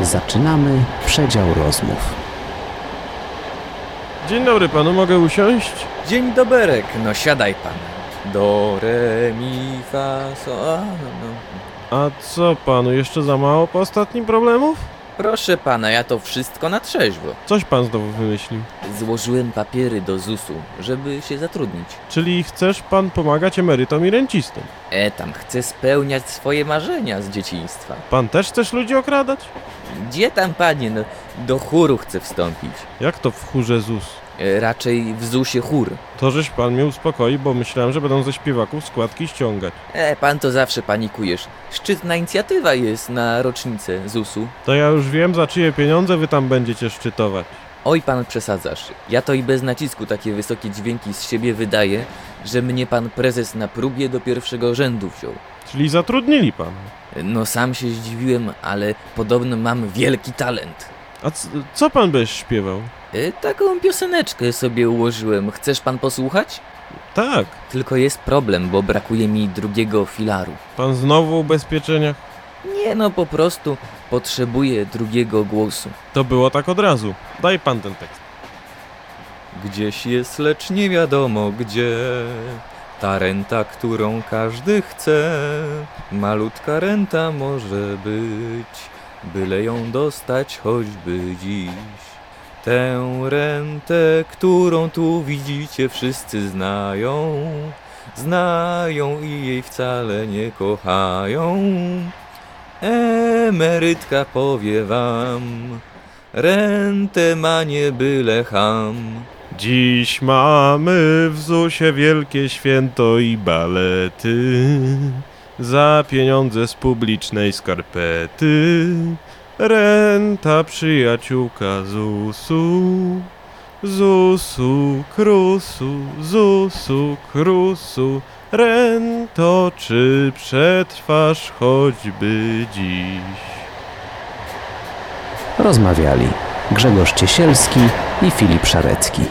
Zaczynamy przedział rozmów. Dzień dobry panu, mogę usiąść? Dzień doberek, no siadaj pan. Do, re, mi, fa, so, a, no, no. A co panu, jeszcze za mało po ostatnim problemów? Proszę pana, ja to wszystko na trzeźwo. Coś pan znowu wymyślił. Złożyłem papiery do ZUS-u, żeby się zatrudnić. Czyli chcesz pan pomagać emerytom i rencistom? E, tam chcę spełniać swoje marzenia z dzieciństwa. Pan też chcesz ludzi okradać? Gdzie tam panie, no, do chóru chcę wstąpić. Jak to w chórze ZUS? E, raczej w ZUS-ie chór. To żeś pan mnie uspokoi, bo myślałem, że będą ze śpiewaków składki ściągać. E, pan to zawsze panikujesz. Szczytna inicjatywa jest na rocznicę ZUS-u. To ja już wiem, za czyje pieniądze wy tam będziecie szczytować. Oj, pan przesadzasz. Ja to i bez nacisku takie wysokie dźwięki z siebie wydaję, że mnie pan prezes na próbie do pierwszego rzędu wziął. Czyli zatrudnili pan. No sam się zdziwiłem, ale podobno mam wielki talent. A co pan byś śpiewał? Y, taką pioseneczkę sobie ułożyłem. Chcesz pan posłuchać? Tak. Tylko jest problem, bo brakuje mi drugiego filaru. Pan znowu ubezpieczeniach? Nie no, po prostu potrzebuję drugiego głosu. To było tak od razu. Daj pan ten tekst. Gdzieś jest, lecz nie wiadomo gdzie. Ta renta, którą każdy chce. Malutka renta może być, byle ją dostać choćby dziś. Tę rentę, którą tu widzicie, wszyscy znają. Znają i jej wcale nie kochają. Emerytka powie wam, rentę ma nie byle ham. Dziś mamy w ZUSie wielkie święto i balety. Za pieniądze z publicznej skarpety. Renta przyjaciółka ZUSu ZUSu, krusu, ZUSu, krusu Rento, czy przetrwasz choćby dziś? Rozmawiali Grzegorz Ciesielski i Filip Szarecki.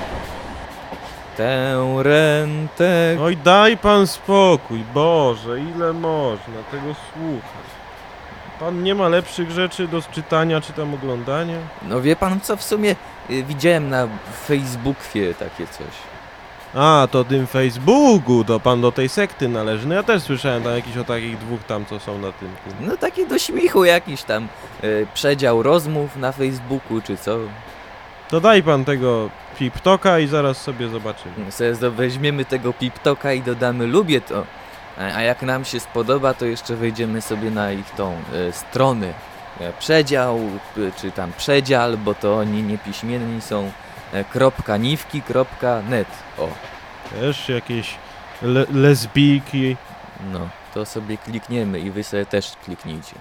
Tę rentę. Oj, daj pan spokój, Boże, ile można tego słuchać? Pan nie ma lepszych rzeczy do czytania czy tam oglądania? No wie pan co w sumie widziałem na Facebookie takie coś. A, to tym Facebooku, to pan do tej sekty należy. No ja też słyszałem tam jakiś o takich dwóch tam, co są na tym. tym. No takie do śmiechu jakiś tam y, przedział rozmów na Facebooku czy co. To daj pan tego piptoka i zaraz sobie zobaczymy. No sobie weźmiemy tego piptoka i dodamy lubię to. A, a jak nam się spodoba, to jeszcze wejdziemy sobie na ich tą y, stronę. E, Przedział, czy tam przedzial, bo to oni niepiśmienni są. E, kropka niwki, kropka net. O, Też jakieś le lesbijki. no, to sobie klikniemy i wy sobie też kliknijcie.